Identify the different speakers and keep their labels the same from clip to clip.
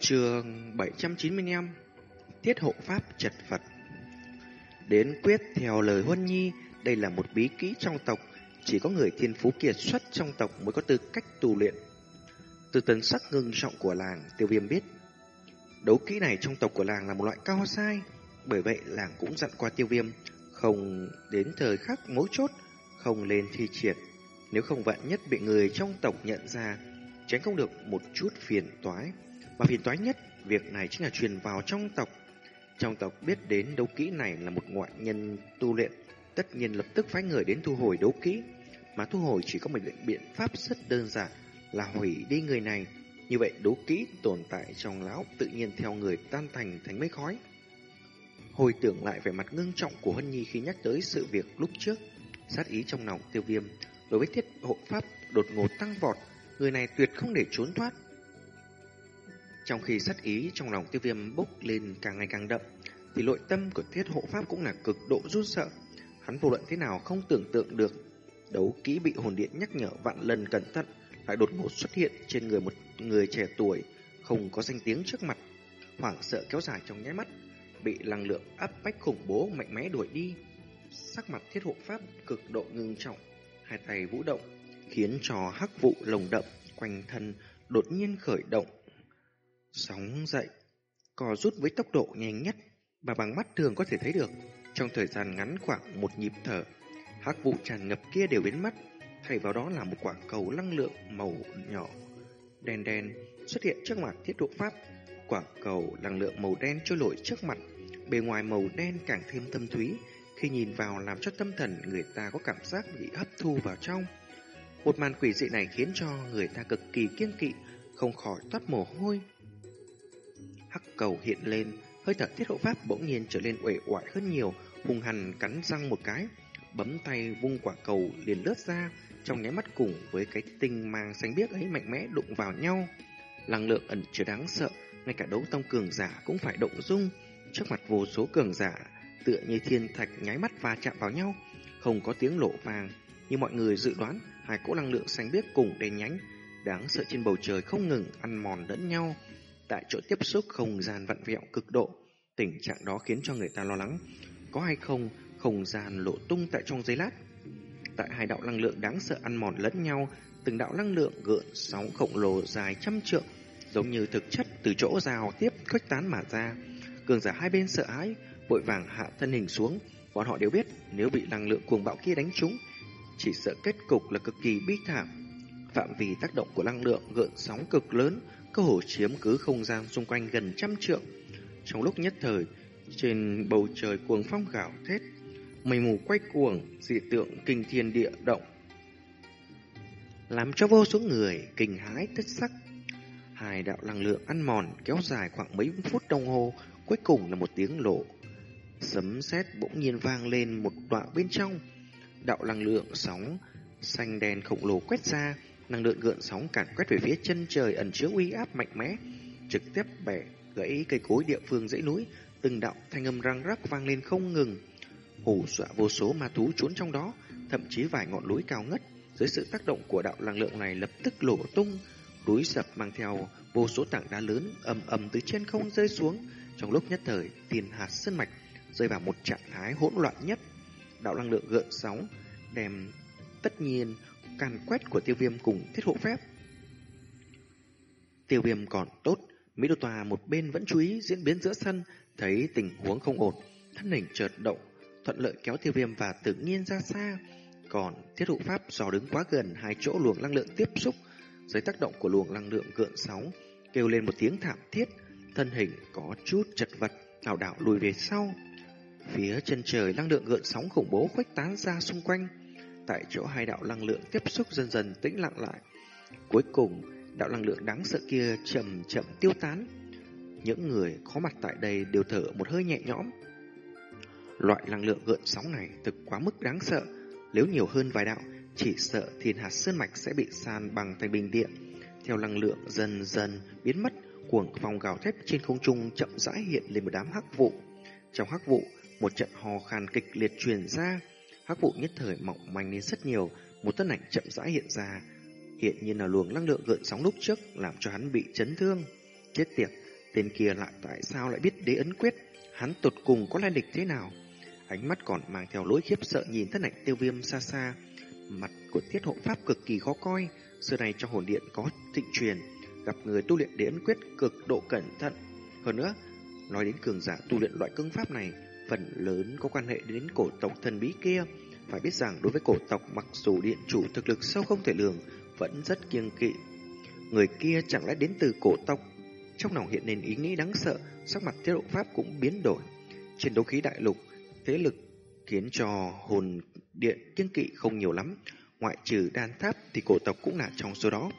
Speaker 1: Trường 795 Tiết hộ pháp chật phật Đến quyết theo lời Huân Nhi, Đây là một bí kỹ trong tộc, Chỉ có người thiên phú kiệt xuất trong tộc Mới có tư cách tu luyện. Từ tần sắc ngưng trọng của làng, Tiêu viêm biết, Đấu kỹ này trong tộc của làng là một loại cao sai, Bởi vậy làng cũng dặn qua tiêu viêm, Không đến thời khắc mấu chốt, Không lên thi triển. Nếu không vạn nhất bị người trong tộc nhận ra, Tránh không được một chút phiền toái. Mà phiền toái nhất Việc này chính là truyền vào trong tộc Trong tộc biết đến đấu kỹ này là một ngoại nhân tu luyện Tất nhiên lập tức phái người đến thu hồi đấu kỹ Mà thu hồi chỉ có một biện pháp rất đơn giản Là hủy đi người này như vậy đấu kỹ tồn tại trong lão tự nhiên theo người tan thành thành mấy khói. Hồi tưởng lại về mặt ngưng trọng của Hân Nhi khi nhắc tới sự việc lúc trước, sát ý trong lòng tiêu viêm, đối với thiết hộ pháp đột ngột tăng vọt, người này tuyệt không để trốn thoát. Trong khi sát ý trong lòng tiêu viêm bốc lên càng ngày càng đậm, thì nội tâm của thiết hộ pháp cũng là cực độ run sợ. Hắn vô luận thế nào không tưởng tượng được, đấu kỹ bị hồn điện nhắc nhở vạn lần cẩn thận, lại đột ngột xuất hiện trên người một người trẻ tuổi không có danh tiếng trước mặt, hoảng sợ kéo dài trong nháy mắt, bị năng lượng áp bách khủng bố mạnh mẽ đuổi đi. Sắc mặt thiết hộ pháp cực độ ngưng trọng, hai tay vũ động, khiến cho hắc vụ lồng đậm quanh thân đột nhiên khởi động. Sóng dậy, cò rút với tốc độ nhanh nhất mà bằng mắt thường có thể thấy được. Trong thời gian ngắn khoảng một nhịp thở, hắc vụ tràn ngập kia đều biến mất, thay vào đó là một quả cầu năng lượng màu nhỏ đen đen xuất hiện trước mặt thiết độ pháp. Quả cầu năng lượng màu đen trôi nổi trước mặt, bề ngoài màu đen càng thêm thâm thúy, khi nhìn vào làm cho tâm thần người ta có cảm giác bị hấp thu vào trong. Một màn quỷ dị này khiến cho người ta cực kỳ kiêng kỵ, không khỏi toát mồ hôi. Cầu hiện lên, hơi thở tiết hộ pháp bỗng nhiên trở nên uể oải hơn nhiều, hung hằn cắn răng một cái, bấm tay vung quả cầu liền lướt ra, trong nháy mắt cùng với cái tinh mang xanh biếc ấy mạnh mẽ đụng vào nhau. Năng lượng ẩn chứa đáng sợ, ngay cả đấu tông cường giả cũng phải động dung. Trước mặt vô số cường giả, tựa như thiên thạch nháy mắt va chạm vào nhau, không có tiếng lộ vàng. Như mọi người dự đoán, hai cỗ năng lượng xanh biếc cùng đen nhánh, đáng sợ trên bầu trời không ngừng ăn mòn lẫn nhau. Tại chỗ tiếp xúc không gian vặn vẹo cực độ, tình trạng đó khiến cho người ta lo lắng. Có hay không, không gian lộ tung tại trong giấy lát, tại hai đạo năng lượng đáng sợ ăn mòn lẫn nhau, từng đạo năng lượng gợn sóng khổng lồ dài trăm trượng, giống như thực chất từ chỗ rào tiếp khuếch tán mà ra. Cường giả hai bên sợ hãi, vội vàng hạ thân hình xuống, bọn họ đều biết nếu bị năng lượng cuồng bạo kia đánh trúng, chỉ sợ kết cục là cực kỳ bi thảm. Phạm vi tác động của năng lượng gợn sóng cực lớn, cơ hồ chiếm cứ không gian xung quanh gần trăm trượng. Trong lúc nhất thời, trên bầu trời cuồng phong gạo thét, mây mù quay cuồng, dị tượng kinh thiên địa động. Làm cho vô số người kinh hãi thất sắc. Hai đạo năng lượng ăn mòn kéo dài khoảng mấy phút đồng hồ, cuối cùng là một tiếng lộ. Sấm sét bỗng nhiên vang lên một đoạn bên trong. Đạo năng lượng sóng xanh đen khổng lồ quét ra, năng lượng gợn sóng cản quét về phía chân trời ẩn chứa uy áp mạnh mẽ, trực tiếp bẻ gãy cây cối địa phương dãy núi, từng đạo thanh âm răng rắc vang lên không ngừng hù dọa vô số ma thú trốn trong đó, thậm chí vài ngọn núi cao ngất dưới sự tác động của đạo năng lượng này lập tức lổ tung, núi sập mang theo vô số tảng đá lớn ầm ầm từ trên không rơi xuống. Trong lúc nhất thời, tiền hạt sơn mạch rơi vào một trạng thái hỗn loạn nhất. Đạo năng lượng gợn sóng đem tất nhiên càn quét của tiêu viêm cùng thiết hộ phép. Tiêu viêm còn tốt, Mỹ Đô Tòa một bên vẫn chú ý diễn biến giữa sân, thấy tình huống không ổn, thân hình chợt động, thuận lợi kéo tiêu viêm và tự nhiên ra xa. Còn thiết hộ pháp do đứng quá gần hai chỗ luồng năng lượng tiếp xúc, dưới tác động của luồng năng lượng gợn sóng, kêu lên một tiếng thảm thiết, thân hình có chút chật vật, lảo đảo lùi về sau. Phía chân trời năng lượng gợn sóng khủng bố khuếch tán ra xung quanh, tại chỗ hai đạo năng lượng tiếp xúc dần dần tĩnh lặng lại. Cuối cùng, đạo năng lượng đáng sợ kia chậm chậm tiêu tán. Những người có mặt tại đây đều thở một hơi nhẹ nhõm, Loại năng lượng gợn sóng này thực quá mức đáng sợ. Nếu nhiều hơn vài đạo, chỉ sợ thiên hạt sơn mạch sẽ bị san bằng thành bình điện. Theo năng lượng dần dần biến mất, cuồng phong gào thép trên không trung chậm rãi hiện lên một đám hắc vụ. Trong hắc vụ, một trận hò khan kịch liệt truyền ra. Hắc vụ nhất thời mỏng manh lên rất nhiều, một thân ảnh chậm rãi hiện ra. Hiện nhiên là luồng năng lượng gợn sóng lúc trước làm cho hắn bị chấn thương. Chết tiệt, Tên kia lại tại sao lại biết đế ấn quyết? Hắn tột cùng có lai lịch thế nào? Ánh mắt còn mang theo lối khiếp sợ nhìn thân ảnh tiêu viêm xa xa. Mặt của tiết hộ pháp cực kỳ khó coi. Xưa này trong hồn điện có thịnh truyền. Gặp người tu luyện đế ấn quyết cực độ cẩn thận. Hơn nữa, nói đến cường giả tu luyện loại cương pháp này, phần lớn có quan hệ đến cổ tộc thần bí kia. Phải biết rằng đối với cổ tộc mặc dù điện chủ thực lực sâu không thể lường, vẫn rất kiêng kỵ. Người kia chẳng lẽ đến từ cổ tộc? Trong lòng hiện lên ý nghĩ đáng sợ, sắc mặt tiết độ pháp cũng biến đổi. Trên đấu khí đại lục, thế lực khiến cho hồn điện kiêng kỵ không nhiều lắm. Ngoại trừ đan tháp thì cổ tộc cũng là trong số đó.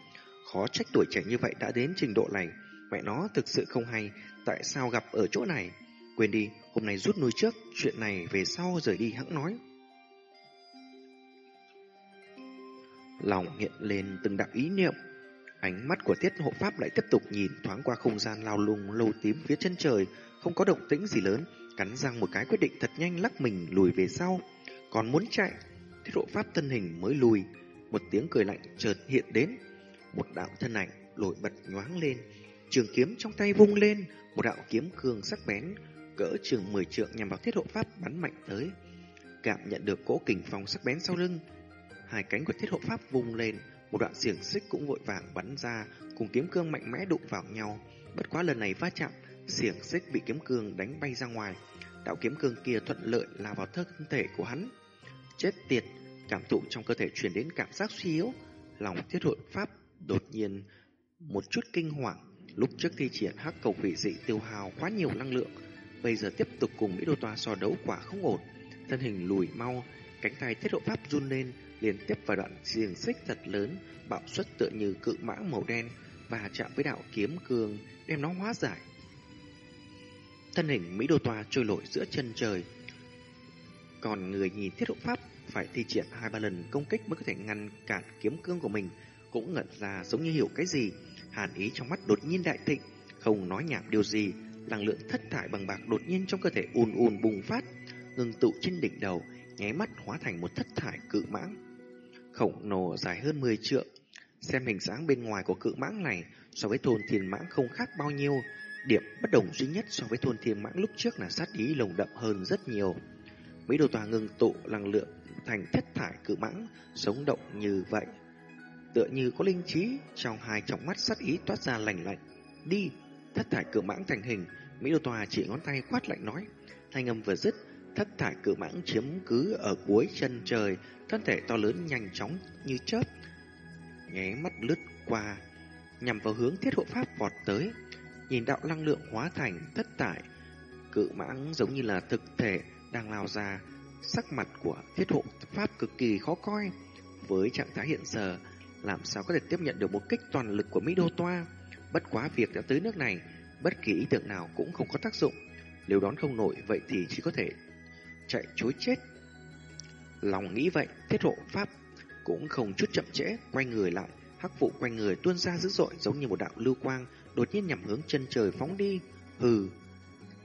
Speaker 1: Khó trách tuổi trẻ như vậy đã đến trình độ này. Mẹ nó thực sự không hay, tại sao gặp ở chỗ này? Quên đi, hôm nay rút nuôi trước, chuyện này về sau rời đi hãng nói. Lòng hiện lên từng đạo ý niệm. Ánh mắt của tiết hộ pháp lại tiếp tục nhìn thoáng qua không gian lao lung lâu tím phía chân trời, không có động tĩnh gì lớn, cắn răng một cái quyết định thật nhanh lắc mình lùi về sau. Còn muốn chạy, tiết hộ pháp thân hình mới lùi, một tiếng cười lạnh chợt hiện đến. Một đạo thân ảnh nổi bật nhoáng lên, trường kiếm trong tay vung lên, một đạo kiếm cường sắc bén, cỡ trường 10 trượng nhằm vào thiết hộ pháp bắn mạnh tới. Cảm nhận được cỗ kình phong sắc bén sau lưng, hai cánh của thiết hộ pháp vùng lên, một đoạn xiềng xích cũng vội vàng bắn ra, cùng kiếm cương mạnh mẽ đụng vào nhau. Bất quá lần này va chạm, xiềng xích bị kiếm cương đánh bay ra ngoài. Đạo kiếm cương kia thuận lợi lao vào thân thể của hắn. Chết tiệt, cảm thụ trong cơ thể truyền đến cảm giác suy yếu. Lòng thiết hộ pháp đột nhiên một chút kinh hoàng. Lúc trước thi triển hắc cầu quỷ dị tiêu hào quá nhiều năng lượng, bây giờ tiếp tục cùng Mỹ Đô Toa so đấu quả không ổn. Thân hình lùi mau, cánh tay thiết độ pháp run lên, liên tiếp vào đoạn xiềng xích thật lớn, bạo xuất tựa như cự mãng màu đen và chạm với đạo kiếm cương, đem nó hóa giải. Thân hình Mỹ Đô Toa trôi lội giữa chân trời. Còn người nhìn thiết độ pháp phải thi triển hai ba lần công kích mới có thể ngăn cản kiếm cương của mình, cũng ngẩn ra giống như hiểu cái gì. Hàn ý trong mắt đột nhiên đại thịnh, không nói nhảm điều gì, năng lượng thất thải bằng bạc đột nhiên trong cơ thể ùn ùn bùng phát, ngừng tụ trên đỉnh đầu, nháy mắt hóa thành một thất thải cự mãng. Khổng lồ dài hơn 10 trượng, xem hình dáng bên ngoài của cự mãng này so với thôn thiên mãng không khác bao nhiêu, điểm bất đồng duy nhất so với thôn thiên mãng lúc trước là sát ý lồng đậm hơn rất nhiều. Mấy đồ tòa ngừng tụ năng lượng thành thất thải cự mãng, sống động như vậy. Tựa như có linh trí, trong hai tròng mắt sát ý toát ra lạnh lạnh. Đi, thất thải cự mãng thành hình, Mỹ Đô Tòa chỉ ngón tay quát lạnh nói. Thanh âm vừa dứt, thất thải cự mãng chiếm cứ ở cuối chân trời, thân thể to lớn nhanh chóng như chớp, nháy mắt lướt qua, nhằm vào hướng thiết hộ pháp vọt tới. Nhìn đạo năng lượng hóa thành thất thải, cự mãng giống như là thực thể đang lao ra, sắc mặt của thiết hộ pháp cực kỳ khó coi. Với trạng thái hiện giờ, làm sao có thể tiếp nhận được một kích toàn lực của Mỹ Đô Toa? Bất quá việc đã tới nước này, bất kỳ ý tưởng nào cũng không có tác dụng. Nếu đón không nổi vậy thì chỉ có thể chạy chối chết. Lòng nghĩ vậy, thiết hộ pháp cũng không chút chậm trễ, quay người lại, hắc vụ quanh người tuôn ra dữ dội giống như một đạo lưu quang, đột nhiên nhằm hướng chân trời phóng đi. Hừ,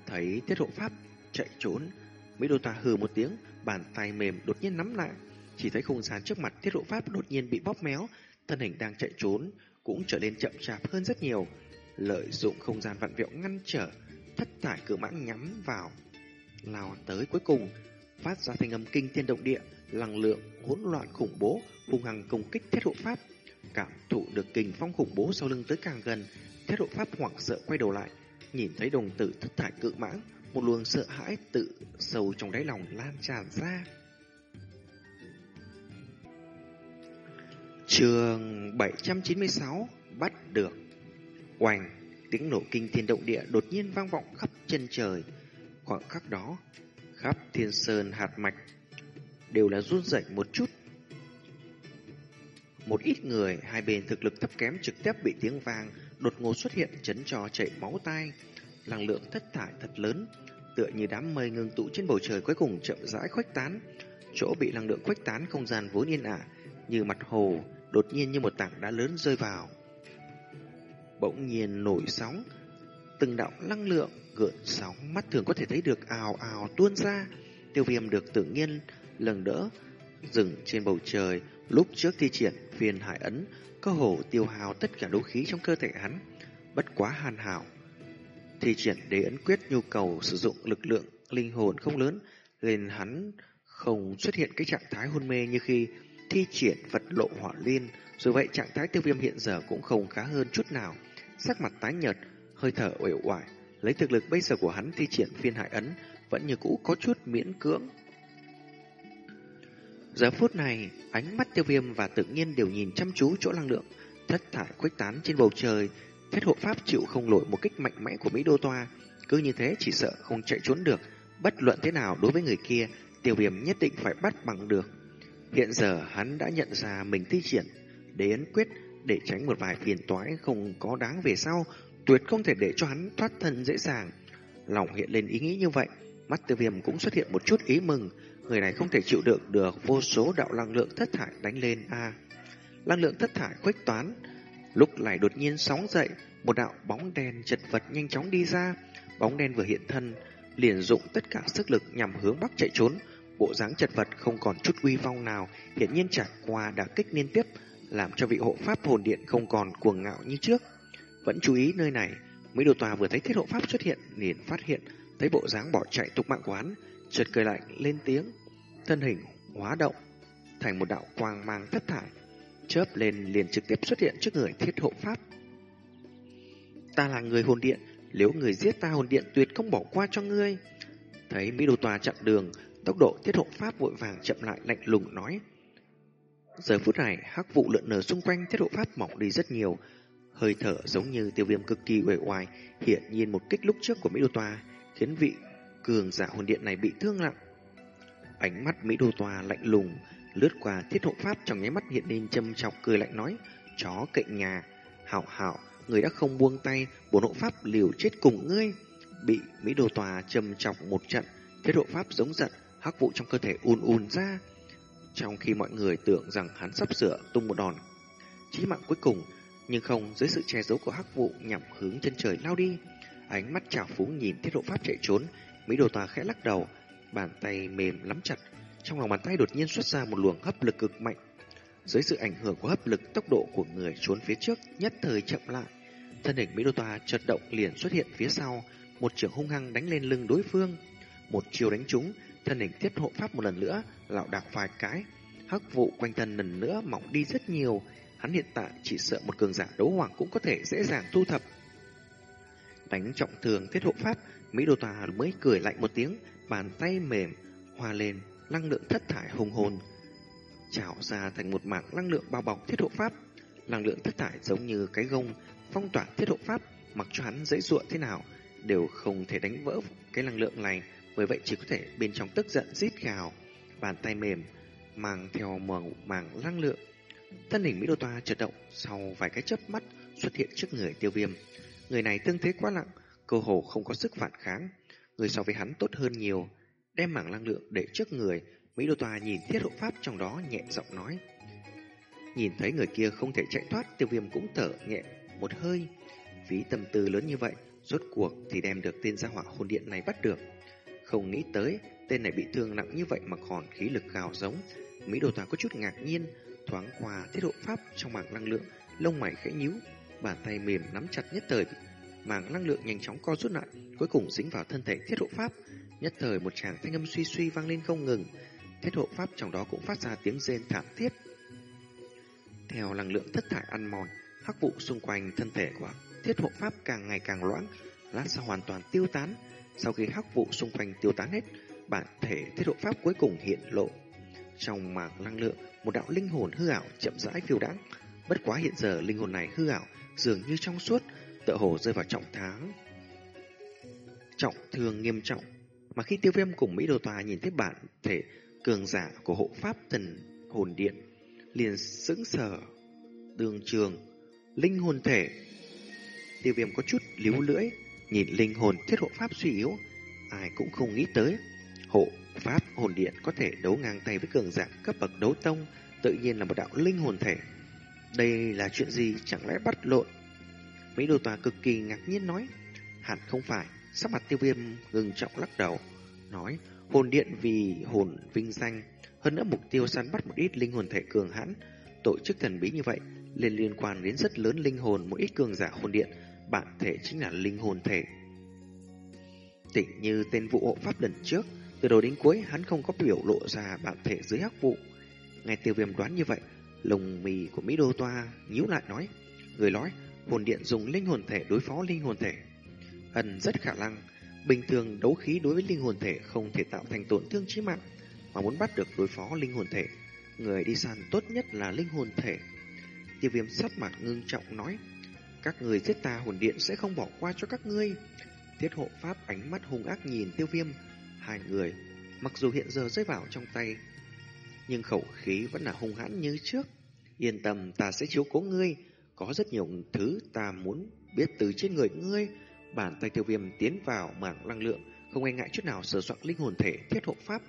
Speaker 1: thấy thiết hộ pháp chạy trốn, Mỹ Đô Tà hừ một tiếng, bàn tay mềm đột nhiên nắm lại, chỉ thấy không gian trước mặt thiết hộ pháp đột nhiên bị bóp méo, thân hình đang chạy trốn cũng trở nên chậm chạp hơn rất nhiều, lợi dụng không gian vặn vẹo ngăn trở, thất thải cử mãng nhắm vào lao tới cuối cùng, phát ra thanh âm kinh thiên động địa, năng lượng hỗn loạn khủng bố, hung hăng công kích thiết hộ pháp. Cảm thụ được kình phong khủng bố sau lưng tới càng gần, thiết hộ pháp hoảng sợ quay đầu lại, nhìn thấy đồng tử thất thải cự mãng, một luồng sợ hãi tự sâu trong đáy lòng lan tràn ra. Trường 796 bắt được. Oành tiếng nổ kinh thiên động địa đột nhiên vang vọng khắp chân trời. Khoảng khắc đó, khắp thiên sơn hạt mạch đều là run rẩy một chút. Một ít người hai bên thực lực thấp kém trực tiếp bị tiếng vang đột ngột xuất hiện chấn cho chảy máu tai, năng lượng thất thải thật lớn, tựa như đám mây ngưng tụ trên bầu trời cuối cùng chậm rãi khuếch tán. Chỗ bị năng lượng khuếch tán không gian vốn yên ả, như mặt hồ, đột nhiên như một tảng đá lớn rơi vào. Bỗng nhiên nổi sóng, từng đạo năng lượng gợn sóng mắt thường có thể thấy được ào ào tuôn ra. Tiêu viêm được tự nhiên lần đỡ dừng trên bầu trời lúc trước thi triển phiền hải ấn cơ hồ tiêu hào tất cả đấu khí trong cơ thể hắn bất quá hàn hảo thi triển đế ấn quyết nhu cầu sử dụng lực lượng linh hồn không lớn, nên hắn không xuất hiện cái trạng thái hôn mê như khi thi triển vật lộ hỏa liên. Dù vậy trạng thái tiêu viêm hiện giờ cũng không khá hơn chút nào. Sắc mặt tái nhợt, hơi thở uể oải, lấy thực lực bây giờ của hắn thi triển phiên hải ấn vẫn như cũ có chút miễn cưỡng. Giờ phút này, ánh mắt tiêu viêm và tự nhiên đều nhìn chăm chú chỗ năng lượng, thất thải khuếch tán trên bầu trời. Thiết hộ pháp chịu không nổi một kích mạnh mẽ của Mỹ Đô Toa, cứ như thế chỉ sợ không chạy trốn được. Bất luận thế nào đối với người kia, tiêu viêm nhất định phải bắt bằng được. Hiện giờ hắn đã nhận ra mình thi triển đến quyết để tránh một vài phiền toái không có đáng về sau, tuyệt không thể để cho hắn thoát thân dễ dàng. Lòng hiện lên ý nghĩ như vậy, mắt tiêu viêm cũng xuất hiện một chút ý mừng, người này không thể chịu đựng được vô số đạo năng lượng thất thải đánh lên a. năng lượng thất thải khuếch toán, lúc này đột nhiên sóng dậy, một đạo bóng đen chật vật nhanh chóng đi ra, bóng đen vừa hiện thân, liền dụng tất cả sức lực nhằm hướng bắc chạy trốn, bộ dáng chật vật không còn chút uy phong nào, hiển nhiên trải qua đả kích liên tiếp, làm cho vị hộ pháp hồn điện không còn cuồng ngạo như trước. Vẫn chú ý nơi này, Mỹ Đồ Tòa vừa thấy thiết hộ pháp xuất hiện, liền phát hiện thấy bộ dáng bỏ chạy tục mạng quán chợt cười lạnh lên tiếng, thân hình hóa động thành một đạo quang mang thất thải, chớp lên liền trực tiếp xuất hiện trước người thiết hộ pháp. Ta là người hồn điện, nếu người giết ta hồn điện tuyệt không bỏ qua cho ngươi. Thấy Mỹ Đồ Tòa chặn đường, tốc độ thiết hộ pháp vội vàng chậm lại lạnh lùng nói. Giờ phút này, hắc vụ lượn lờ xung quanh thiết hộ pháp mỏng đi rất nhiều, hơi thở giống như tiêu viêm cực kỳ uể oải, hiện nhiên một kích lúc trước của Mỹ Đô Toa khiến vị cường giả hồn điện này bị thương nặng. Ánh mắt Mỹ Đô Toa lạnh lùng lướt qua thiết hộ pháp trong nháy mắt hiện lên châm chọc cười lạnh nói: "Chó cậy nhà, hảo hảo, người đã không buông tay, bổn hộ pháp liều chết cùng ngươi." Bị Mỹ Đô Tòa châm chọc một trận, thiết hộ pháp giống giận, hắc vụ trong cơ thể ùn ùn ra. Trong khi mọi người tưởng rằng hắn sắp sửa tung một đòn chí mạng cuối cùng, nhưng không dưới sự che giấu của hắc vụ nhằm hướng chân trời lao đi. Ánh mắt trào phú nhìn thiết độ pháp chạy trốn, Mỹ đồ tòa khẽ lắc đầu, bàn tay mềm lắm chặt. Trong lòng bàn tay đột nhiên xuất ra một luồng hấp lực cực mạnh. Dưới sự ảnh hưởng của hấp lực, tốc độ của người trốn phía trước nhất thời chậm lại. Thân hình Mỹ đô tòa chợt động liền xuất hiện phía sau, một trường hung hăng đánh lên lưng đối phương. Một chiều đánh trúng, thân hình thiết hộ pháp một lần nữa, lão đạc vài cái. Hắc vụ quanh thân lần nữa mỏng đi rất nhiều, hắn hiện tại chỉ sợ một cường giả đấu hoàng cũng có thể dễ dàng thu thập. Đánh trọng thường thiết hộ pháp, Mỹ Đô Tòa mới cười lạnh một tiếng, bàn tay mềm, hòa lên, năng lượng thất thải hùng hồn, trào ra thành một mảng năng lượng bao bọc thiết hộ pháp. Năng lượng thất thải giống như cái gông, phong tỏa thiết hộ pháp, mặc cho hắn dễ dụa thế nào, đều không thể đánh vỡ cái năng lượng này, bởi vậy chỉ có thể bên trong tức giận rít gào, bàn tay mềm, mang theo màng, màng năng lượng Thân hình Mỹ Đô Toa chợt động, sau vài cái chớp mắt xuất hiện trước người tiêu viêm. Người này tương thế quá nặng, cơ hồ không có sức phản kháng. Người so với hắn tốt hơn nhiều, đem mảng năng lượng để trước người. Mỹ Đô Toa nhìn thiết hộ pháp trong đó nhẹ giọng nói. Nhìn thấy người kia không thể chạy thoát, tiêu viêm cũng thở nhẹ một hơi. Phí tâm tư lớn như vậy, rốt cuộc thì đem được tên gia hỏa hồn điện này bắt được. Không nghĩ tới, tên này bị thương nặng như vậy mà còn khí lực gào giống. Mỹ Đồ Toa có chút ngạc nhiên, thoáng qua thiết độ pháp trong mảng năng lượng, lông mày khẽ nhíu, bàn tay mềm nắm chặt nhất thời, mảng năng lượng nhanh chóng co rút lại, cuối cùng dính vào thân thể thiết hộ pháp. Nhất thời một tràng thanh âm suy suy vang lên không ngừng, thiết hộ pháp trong đó cũng phát ra tiếng rên thảm thiết. Theo năng lượng thất thải ăn mòn, hắc vụ xung quanh thân thể của thiết hộ pháp càng ngày càng loãng, lát sau hoàn toàn tiêu tán. Sau khi hắc vụ xung quanh tiêu tán hết, bản thể thiết hộ pháp cuối cùng hiện lộ. Trong mảng năng lượng, một đạo linh hồn hư ảo chậm rãi phiêu đãng. Bất quá hiện giờ linh hồn này hư ảo, dường như trong suốt, tựa hồ rơi vào trọng tháng. Trọng thương nghiêm trọng, mà khi tiêu viêm cùng Mỹ Đồ Tòa nhìn thấy bản thể cường giả của hộ pháp thần hồn điện, liền sững sờ, đường trường, linh hồn thể. Tiêu viêm có chút líu lưỡi, nhìn linh hồn thiết hộ pháp suy yếu, ai cũng không nghĩ tới. Hộ Pháp hồn điện có thể đấu ngang tay với cường giả cấp bậc đấu tông, tự nhiên là một đạo linh hồn thể. Đây là chuyện gì chẳng lẽ bắt lộn? Mỹ đồ tòa cực kỳ ngạc nhiên nói, hẳn không phải, sắc mặt tiêu viêm ngừng trọng lắc đầu, nói hồn điện vì hồn vinh danh, hơn nữa mục tiêu săn bắt một ít linh hồn thể cường hãn, tổ chức thần bí như vậy liên liên quan đến rất lớn linh hồn một ít cường giả hồn điện, bản thể chính là linh hồn thể. Tịnh như tên vụ hộ pháp lần trước, từ đầu đến cuối hắn không có biểu lộ ra bản thể dưới hắc vụ. Nghe tiêu viêm đoán như vậy, lồng mì của Mỹ Đô Toa nhíu lại nói, người nói hồn điện dùng linh hồn thể đối phó linh hồn thể. Ẩn rất khả năng, bình thường đấu khí đối với linh hồn thể không thể tạo thành tổn thương chí mạng, mà muốn bắt được đối phó linh hồn thể, người đi săn tốt nhất là linh hồn thể. Tiêu viêm sắc mặt ngưng trọng nói, các người giết ta hồn điện sẽ không bỏ qua cho các ngươi. thiết hộ pháp ánh mắt hung ác nhìn tiêu viêm, hai người, mặc dù hiện giờ rơi vào trong tay, nhưng khẩu khí vẫn là hung hãn như trước. Yên tâm ta sẽ chiếu cố ngươi, có rất nhiều thứ ta muốn biết từ trên người ngươi. Bàn tay tiêu viêm tiến vào mảng năng lượng, không e ngại chút nào sờ soạn linh hồn thể thiết hộ pháp.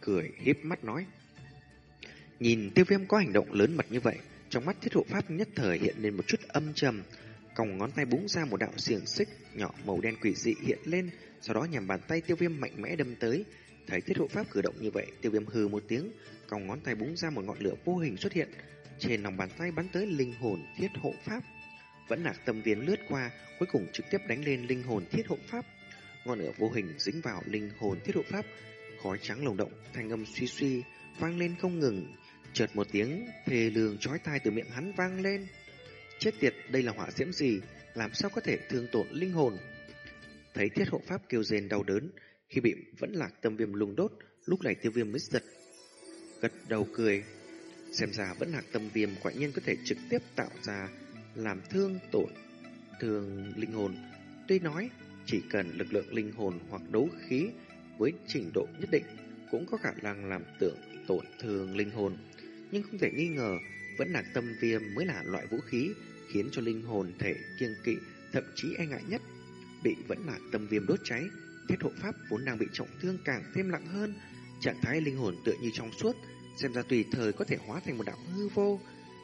Speaker 1: Cười hiếp mắt nói. Nhìn tiêu viêm có hành động lớn mật như vậy, trong mắt thiết hộ pháp nhất thời hiện lên một chút âm trầm, còng ngón tay búng ra một đạo xiềng xích nhỏ màu đen quỷ dị hiện lên, sau đó nhằm bàn tay tiêu viêm mạnh mẽ đâm tới. Thấy thiết hộ pháp cử động như vậy, tiêu viêm hừ một tiếng, còng ngón tay búng ra một ngọn lửa vô hình xuất hiện, trên lòng bàn tay bắn tới linh hồn thiết hộ pháp. Vẫn lạc tâm viên lướt qua, cuối cùng trực tiếp đánh lên linh hồn thiết hộ pháp. Ngọn lửa vô hình dính vào linh hồn thiết hộ pháp, khói trắng lồng động, thanh âm suy suy, vang lên không ngừng. Chợt một tiếng thề lường chói tai từ miệng hắn vang lên. Chết tiệt, đây là hỏa diễm gì? Làm sao có thể thương tổn linh hồn? Thấy thiết hộ pháp kêu rên đau đớn, khi bị vẫn lạc tâm viêm lùng đốt, lúc này tiêu viêm mới giật. Gật đầu cười. Xem ra vẫn lạc tâm viêm quả nhiên có thể trực tiếp tạo ra làm thương tổn thường linh hồn. Tuy nói, chỉ cần lực lượng linh hồn hoặc đấu khí với trình độ nhất định cũng có khả năng làm tượng tổn thương linh hồn. Nhưng không thể nghi ngờ, vẫn là tâm viêm mới là loại vũ khí khiến cho linh hồn thể kiêng kỵ, thậm chí e ngại nhất. Bị vẫn là tâm viêm đốt cháy, thiết hộ pháp vốn đang bị trọng thương càng thêm nặng hơn, trạng thái linh hồn tựa như trong suốt, xem ra tùy thời có thể hóa thành một đạo hư vô.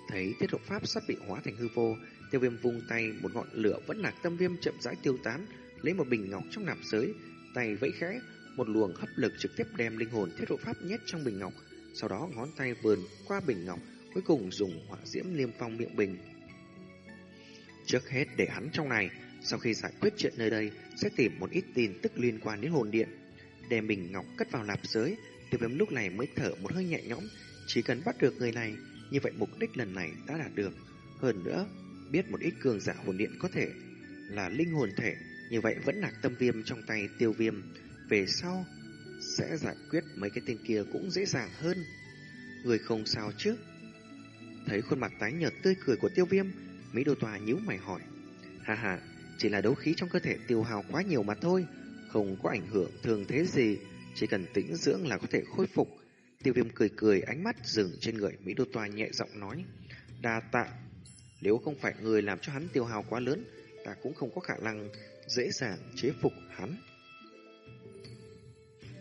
Speaker 1: Thấy thiết hộ pháp sắp bị hóa thành hư vô, tiêu viêm vung tay một ngọn lửa vẫn là tâm viêm chậm rãi tiêu tán, lấy một bình ngọc trong nạp giới, tay vẫy khẽ, một luồng hấp lực trực tiếp đem linh hồn thiết hộ pháp nhét trong bình ngọc, sau đó ngón tay vườn qua bình ngọc, cuối cùng dùng hỏa diễm liêm phong miệng bình. Trước hết để hắn trong này, sau khi giải quyết chuyện nơi đây, sẽ tìm một ít tin tức liên quan đến hồn điện. Đem bình ngọc cất vào lạp giới, tiêu viêm lúc này mới thở một hơi nhẹ nhõm, chỉ cần bắt được người này, như vậy mục đích lần này đã đạt được. Hơn nữa, biết một ít cường giả hồn điện có thể là linh hồn thể, như vậy vẫn là tâm viêm trong tay tiêu viêm. Về sau, sẽ giải quyết mấy cái tên kia cũng dễ dàng hơn. Người không sao chứ? Thấy khuôn mặt tái nhợt tươi cười của tiêu viêm, Mỹ Đô Tòa nhíu mày hỏi. Hà hà, chỉ là đấu khí trong cơ thể tiêu hào quá nhiều mà thôi, không có ảnh hưởng thường thế gì, chỉ cần tĩnh dưỡng là có thể khôi phục. Tiêu viêm cười cười ánh mắt dừng trên người Mỹ Đô Tòa nhẹ giọng nói. Đa tạ, nếu không phải người làm cho hắn tiêu hào quá lớn, ta cũng không có khả năng dễ dàng chế phục hắn.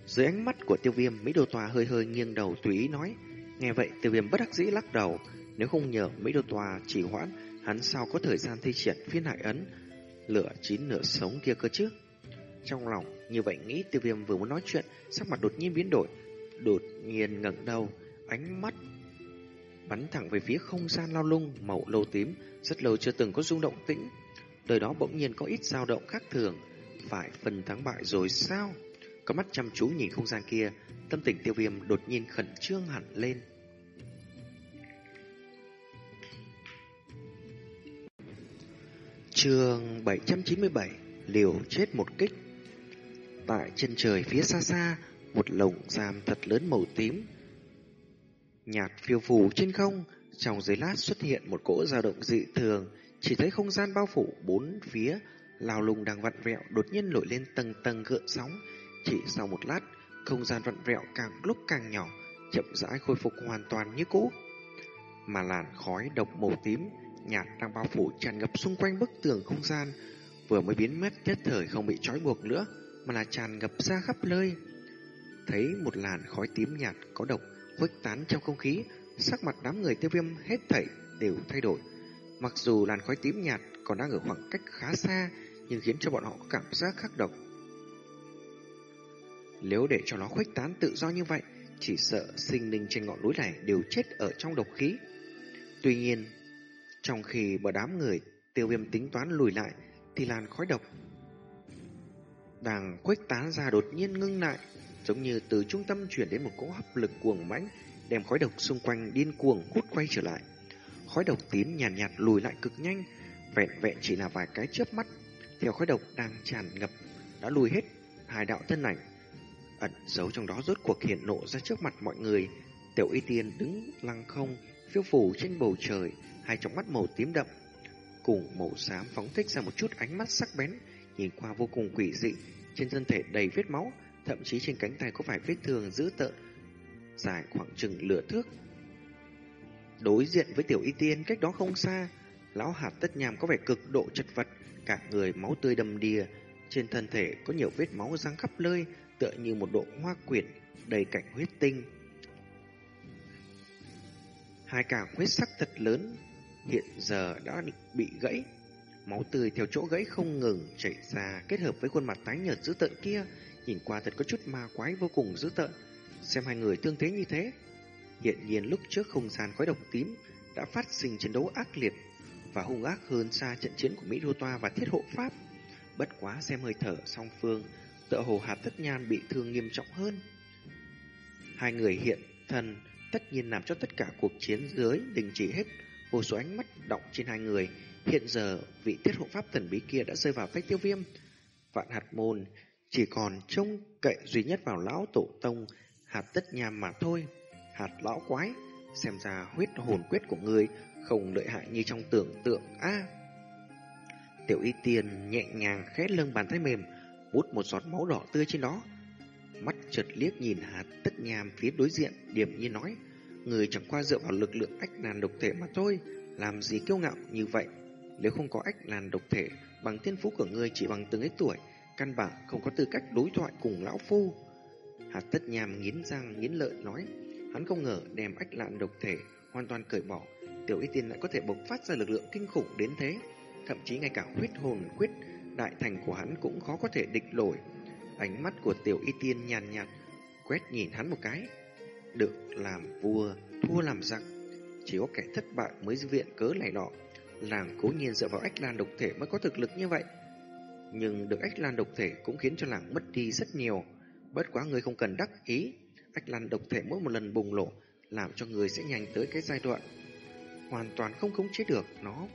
Speaker 1: Dưới ánh mắt của tiêu viêm, Mỹ Đô Tòa hơi hơi nghiêng đầu tùy ý nói. Nghe vậy, tiêu viêm bất đắc dĩ lắc đầu. Nếu không nhờ Mỹ Đô Tòa chỉ hoãn, hắn sao có thời gian thi triển phiên hải ấn, lửa chín nửa sống kia cơ chứ? Trong lòng, như vậy nghĩ tiêu viêm vừa muốn nói chuyện, sắc mặt đột nhiên biến đổi. Đột nhiên ngẩng đầu, ánh mắt bắn thẳng về phía không gian lao lung màu lâu tím, rất lâu chưa từng có rung động tĩnh. Đời đó bỗng nhiên có ít dao động khác thường, phải phần thắng bại rồi sao? Có mắt chăm chú nhìn không gian kia, tâm tình tiêu viêm đột nhiên khẩn trương hẳn lên. Trường 797 Liều chết một kích. Tại chân trời phía xa xa Một lồng giam thật lớn màu tím. Nhạt phiêu phù trên không Trong giấy lát xuất hiện một cỗ dao động dị thường. Chỉ thấy không gian bao phủ bốn phía Lào lùng đang vặn vẹo Đột nhiên nổi lên tầng tầng gợn sóng. Chỉ sau một lát Không gian vặn vẹo càng lúc càng nhỏ Chậm rãi khôi phục hoàn toàn như cũ Mà làn khói độc màu tím nhạt đang bao phủ tràn ngập xung quanh bức tường không gian, vừa mới biến mất nhất thời không bị trói buộc nữa, mà là tràn ngập ra khắp nơi. Thấy một làn khói tím nhạt có độc khuếch tán trong không khí, sắc mặt đám người tiêu viêm hết thảy đều thay đổi. Mặc dù làn khói tím nhạt còn đang ở khoảng cách khá xa, nhưng khiến cho bọn họ có cảm giác khắc độc. Nếu để cho nó khuếch tán tự do như vậy, chỉ sợ sinh linh trên ngọn núi này đều chết ở trong độc khí. Tuy nhiên, trong khi bờ đám người tiêu viêm tính toán lùi lại, thì làn khói độc đang khuếch tán ra đột nhiên ngưng lại, giống như từ trung tâm chuyển đến một cỗ hấp lực cuồng mãnh, đem khói độc xung quanh điên cuồng hút quay trở lại. Khói độc tím nhàn nhạt, nhạt lùi lại cực nhanh, vẹn vẹn chỉ là vài cái chớp mắt, theo khói độc đang tràn ngập đã lùi hết hai đạo thân ảnh ẩn giấu trong đó rốt cuộc hiện lộ ra trước mặt mọi người. Tiểu Y Tiên đứng lăng không, phiêu phủ trên bầu trời, hai trong mắt màu tím đậm, cùng màu xám phóng thích ra một chút ánh mắt sắc bén, nhìn qua vô cùng quỷ dị, trên thân thể đầy vết máu, thậm chí trên cánh tay có phải vết thương dữ tợn, dài khoảng chừng lửa thước. Đối diện với Tiểu Y Tiên cách đó không xa, lão hạt tất nhàm có vẻ cực độ chật vật, cả người máu tươi đầm đìa, trên thân thể có nhiều vết máu răng khắp nơi, tựa như một độ hoa quyển đầy cảnh huyết tinh. Hai càng huyết sắc thật lớn hiện giờ đã bị gãy. Máu tươi theo chỗ gãy không ngừng chảy ra kết hợp với khuôn mặt tái nhợt dữ tợn kia, nhìn qua thật có chút ma quái vô cùng dữ tợn. Xem hai người tương thế như thế, hiện nhiên lúc trước không gian khói độc tím đã phát sinh chiến đấu ác liệt và hung ác hơn xa trận chiến của Mỹ Đô Toa và Thiết Hộ Pháp. Bất quá xem hơi thở song phương tựa hồ hạt tất nhan bị thương nghiêm trọng hơn. Hai người hiện thân tất nhiên làm cho tất cả cuộc chiến dưới đình chỉ hết, vô số ánh mắt động trên hai người. Hiện giờ, vị tiết hộ pháp thần bí kia đã rơi vào phách tiêu viêm. Vạn hạt môn chỉ còn trông cậy duy nhất vào lão tổ tông hạt tất nham mà thôi. Hạt lão quái, xem ra huyết hồn quyết của người không lợi hại như trong tưởng tượng a Tiểu y tiền nhẹ nhàng khét lưng bàn tay mềm, bút một giọt máu đỏ tươi trên đó. Mắt chợt liếc nhìn hà tất nham phía đối diện, điểm như nói, người chẳng qua dựa vào lực lượng ách nàn độc thể mà thôi, làm gì kiêu ngạo như vậy. Nếu không có ách nàn độc thể, bằng thiên phú của người chỉ bằng từng ấy tuổi, căn bản không có tư cách đối thoại cùng lão phu. Hạt tất nhàm nghiến răng nghiến lợi nói, hắn không ngờ đem ách lạn độc thể hoàn toàn cởi bỏ, tiểu y tiên lại có thể bộc phát ra lực lượng kinh khủng đến thế. Thậm chí ngay cả huyết hồn huyết đại thành của hắn cũng khó có thể địch nổi. Ánh mắt của tiểu y tiên nhàn nhạt, quét nhìn hắn một cái. Được làm vua, thua làm giặc. Chỉ có kẻ thất bại mới viện cớ này nọ. Làng cố nhiên dựa vào ách lan độc thể mới có thực lực như vậy. Nhưng được ách lan độc thể cũng khiến cho làng mất đi rất nhiều. Bất quá người không cần đắc ý. Ách lan độc thể mỗi một lần bùng lộ làm cho người sẽ nhanh tới cái giai đoạn hoàn toàn không khống chế được nó.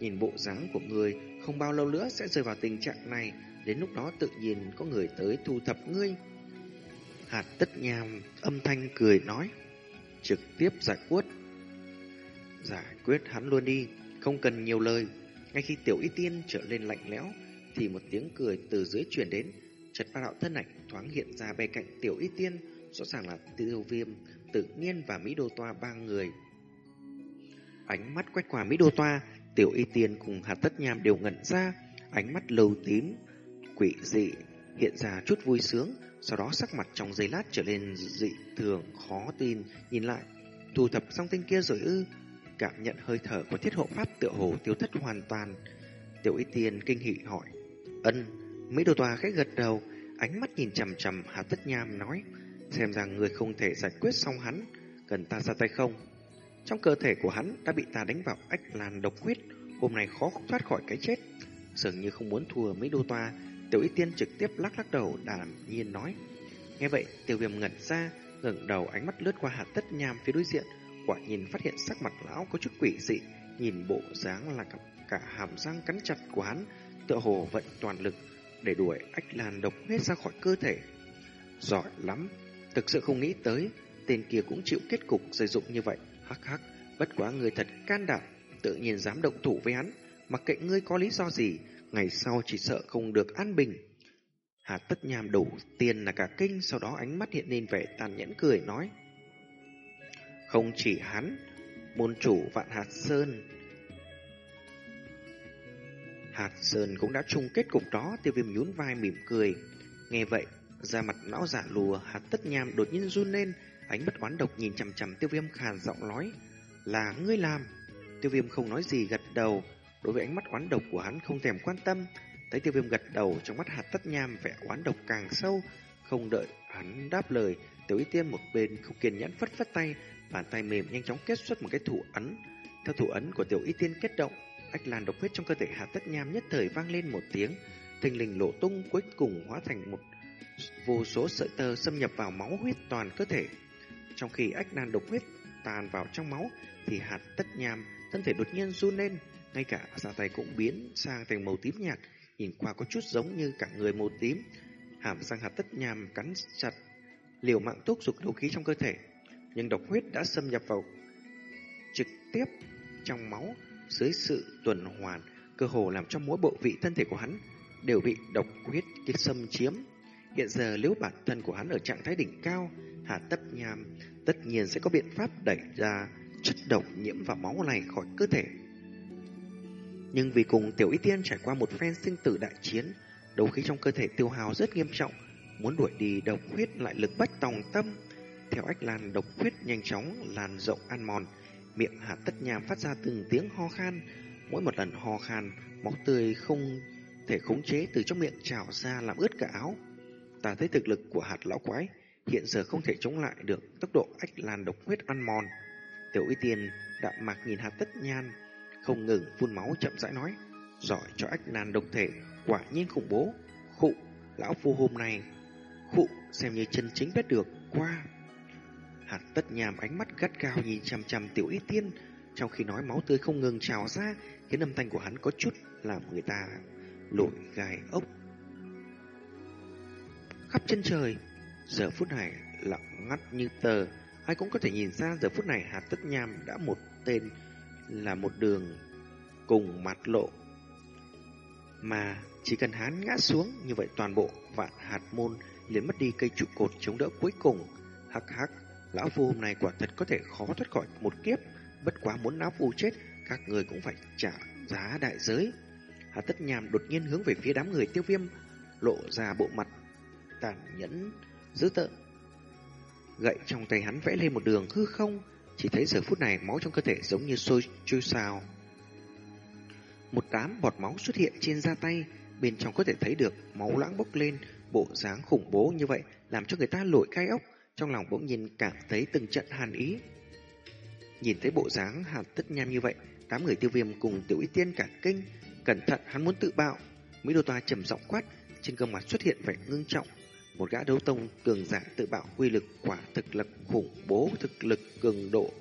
Speaker 1: Nhìn bộ dáng của người không bao lâu nữa sẽ rơi vào tình trạng này, đến lúc đó tự nhiên có người tới thu thập ngươi. Hạt tất nhàm âm thanh cười nói, trực tiếp giải quyết. Giải quyết hắn luôn đi, không cần nhiều lời. Ngay khi tiểu y tiên trở lên lạnh lẽo, thì một tiếng cười từ dưới truyền đến, chật ba đạo thân ảnh thoáng hiện ra bên cạnh tiểu y tiên, rõ ràng là tiêu viêm, tự nhiên và Mỹ Đô Toa ba người. Ánh mắt quét qua Mỹ Đô Toa, Tiểu y tiên cùng Hà tất nham đều ngẩn ra, ánh mắt lâu tím, quỷ dị, hiện ra chút vui sướng, sau đó sắc mặt trong giây lát trở lên dị thường, khó tin, nhìn lại, thu thập xong tên kia rồi ư, cảm nhận hơi thở của thiết hộ pháp tựa hồ tiêu thất hoàn toàn. Tiểu y tiên kinh hỉ hỏi, ân, Mỹ đồ tòa khẽ gật đầu, ánh mắt nhìn chầm chầm Hà tất nham nói, xem rằng người không thể giải quyết xong hắn, cần ta ra tay không? Trong cơ thể của hắn đã bị ta đánh vào ách làn độc huyết, hôm nay khó thoát khỏi cái chết. Dường như không muốn thua mấy đô toa, tiểu y tiên trực tiếp lắc lắc đầu đàm nhiên nói. Nghe vậy, tiểu viêm ngẩn ra, ngẩng đầu ánh mắt lướt qua hạt tất nham phía đối diện, quả nhìn phát hiện sắc mặt lão có chút quỷ dị, nhìn bộ dáng là cả, cả hàm răng cắn chặt của hắn, tựa hồ vận toàn lực để đuổi ách làn độc huyết ra khỏi cơ thể. Giỏi lắm, thực sự không nghĩ tới, tên kia cũng chịu kết cục rơi dụng như vậy. Hắc hắc, bất quá người thật can đảm, tự nhiên dám động thủ với hắn, mặc kệ ngươi có lý do gì, ngày sau chỉ sợ không được an bình. Hà tất nhàm đủ tiền là cả kinh, sau đó ánh mắt hiện lên vẻ tàn nhẫn cười nói. Không chỉ hắn, môn chủ vạn hạt sơn. Hạt sơn cũng đã chung kết cục đó, tiêu viêm nhún vai mỉm cười. Nghe vậy, da mặt lão giả lùa, hạt tất nham đột nhiên run lên, Ánh mắt oán độc nhìn chằm chằm tiêu viêm khàn giọng nói Là ngươi làm? Tiêu viêm không nói gì gật đầu. Đối với ánh mắt oán độc của hắn không thèm quan tâm. Thấy tiêu viêm gật đầu trong mắt hạt tất nham vẻ oán độc càng sâu. Không đợi hắn đáp lời Tiểu y tiên một bên không kiên nhẫn phất phất tay Bàn tay mềm nhanh chóng kết xuất một cái thủ ấn. Theo thủ ấn của tiểu y tiên kết động ách lan độc huyết trong cơ thể Hà Tất Nham nhất thời vang lên một tiếng, thình lình lộ tung cuối cùng hóa thành một vô số sợi tơ xâm nhập vào máu huyết toàn cơ thể. Trong khi ách nan độc huyết tàn vào trong máu, thì Hạt Tất Nham thân thể đột nhiên run lên, ngay cả dạ da tay cũng biến sang thành màu tím nhạt, nhìn qua có chút giống như cả người màu tím. Hàm răng Hạt Tất Nham cắn chặt, liều mạng thúc giục đấu khí trong cơ thể, nhưng độc huyết đã xâm nhập vào trực tiếp trong máu dưới sự tuần hoàn, cơ hồ làm cho mỗi bộ vị thân thể của hắn đều bị độc huyết kia xâm chiếm. Hiện giờ nếu bản thân của hắn ở trạng thái đỉnh cao, Hà Tất Nham tất nhiên sẽ có biện pháp đẩy ra chất độc nhiễm vào máu này khỏi cơ thể. Nhưng vì cùng Tiểu Y Tiên trải qua một phen sinh tử đại chiến, đấu khí trong cơ thể tiêu hao rất nghiêm trọng, muốn đuổi đi độc huyết lại lực bách tòng tâm. Theo ách lan độc huyết nhanh chóng lan rộng ăn mòn, miệng Hạ Tất Nham phát ra từng tiếng ho khan, mỗi một lần ho khan, máu tươi không thể khống chế từ trong miệng trào ra làm ướt cả áo. Ta thấy thực lực của hạt lão quái hiện giờ không thể chống lại được tốc độ ách lan độc huyết ăn mòn. Tiểu Y Tiên đạm mạc nhìn Hạt Tất Nhan, không ngừng phun máu chậm rãi nói, giỏi cho ách lan độc thể, quả nhiên khủng bố. Khụ, lão phu hôm nay, khụ xem như chân chính biết được qua. Hạt Tất nhàm ánh mắt gắt gao nhìn chằm chằm Tiểu Y Tiên, trong khi nói máu tươi không ngừng trào ra, khiến âm thanh của hắn có chút làm người ta nổi gai ốc. Khắp chân trời, giờ phút này lặng ngắt như tờ, ai cũng có thể nhìn ra giờ phút này hạt tất nham đã một tên là một đường cùng mặt lộ. Mà chỉ cần hắn ngã xuống như vậy toàn bộ vạn hạt môn liền mất đi cây trụ cột chống đỡ cuối cùng. Hắc hắc, lão phu hôm nay quả thật có thể khó thoát khỏi một kiếp, bất quá muốn lão phu chết, các người cũng phải trả giá đại giới. Hà Tất Nham đột nhiên hướng về phía đám người tiêu viêm, lộ ra bộ mặt tàn nhẫn, dữ tợn. Gậy trong tay hắn vẽ lên một đường hư không, chỉ thấy giờ phút này máu trong cơ thể giống như sôi trôi xào. Một đám bọt máu xuất hiện trên da tay, bên trong có thể thấy được máu lãng bốc lên, bộ dáng khủng bố như vậy làm cho người ta lội cay ốc, trong lòng bỗng nhiên cảm thấy từng trận hàn ý. Nhìn thấy bộ dáng hàn tất nham như vậy, đám người tiêu viêm cùng tiểu y tiên cả kinh, cẩn thận hắn muốn tự bạo. Mỹ Đô Toa trầm giọng quát, trên gương mặt xuất hiện vẻ ngưng trọng. Một gã đấu tông cường giả tự bạo quy lực quả thực lực khủng bố thực lực cường độ.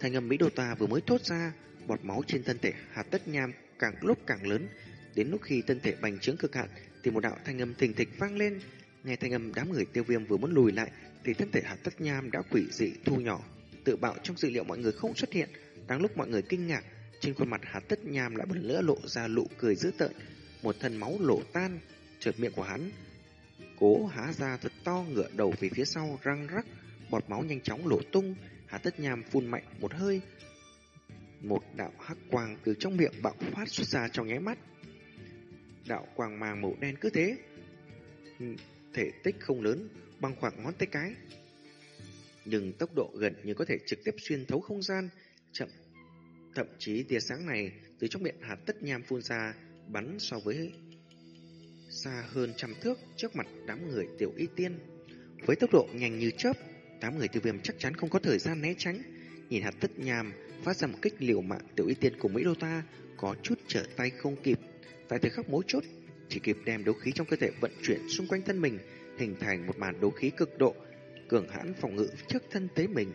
Speaker 1: Thanh âm Mỹ Đô ta vừa mới thốt ra, bọt máu trên thân thể hạt tất nham càng lúc càng lớn. Đến lúc khi thân thể bành trướng cực hạn, thì một đạo thanh âm thình thịch vang lên. Nghe thanh âm đám người tiêu viêm vừa muốn lùi lại, thì thân thể hạt tất nham đã quỷ dị thu nhỏ. Tự bạo trong dữ liệu mọi người không xuất hiện. Đang lúc mọi người kinh ngạc, trên khuôn mặt hạt tất nham lại bật lỡ lộ ra lụ cười dữ tợn, một thân máu lổ tan, trượt miệng của hắn. Cố há ra thật to ngựa đầu về phía sau răng rắc, bọt máu nhanh chóng lộ tung, hà tất nham phun mạnh một hơi. Một đạo hắc quang từ trong miệng bạo phát xuất ra trong nháy mắt. Đạo quang màng màu đen cứ thế, thể tích không lớn, bằng khoảng ngón tay cái. Nhưng tốc độ gần như có thể trực tiếp xuyên thấu không gian, chậm Thậm chí tia sáng này từ trong miệng hạt tất nham phun ra bắn so với xa hơn trăm thước trước mặt đám người tiểu y tiên. Với tốc độ nhanh như chớp, đám người tiêu viêm chắc chắn không có thời gian né tránh. Nhìn hạt tất nhàm, phát ra một kích liều mạng tiểu y tiên của Mỹ Đô Ta có chút trở tay không kịp. Tại thời khắc mấu chốt, chỉ kịp đem đấu khí trong cơ thể vận chuyển xung quanh thân mình, hình thành một màn đấu khí cực độ, cường hãn phòng ngự trước thân tế mình.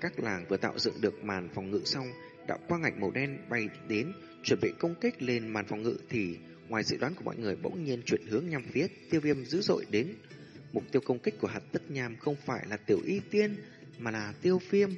Speaker 1: Các làng vừa tạo dựng được màn phòng ngự xong, đạo quang ảnh màu đen bay đến, chuẩn bị công kích lên màn phòng ngự thì ngoài dự đoán của mọi người bỗng nhiên chuyển hướng nhằm phía tiêu viêm dữ dội đến. Mục tiêu công kích của hạt tất nham không phải là tiểu y tiên, mà là tiêu viêm.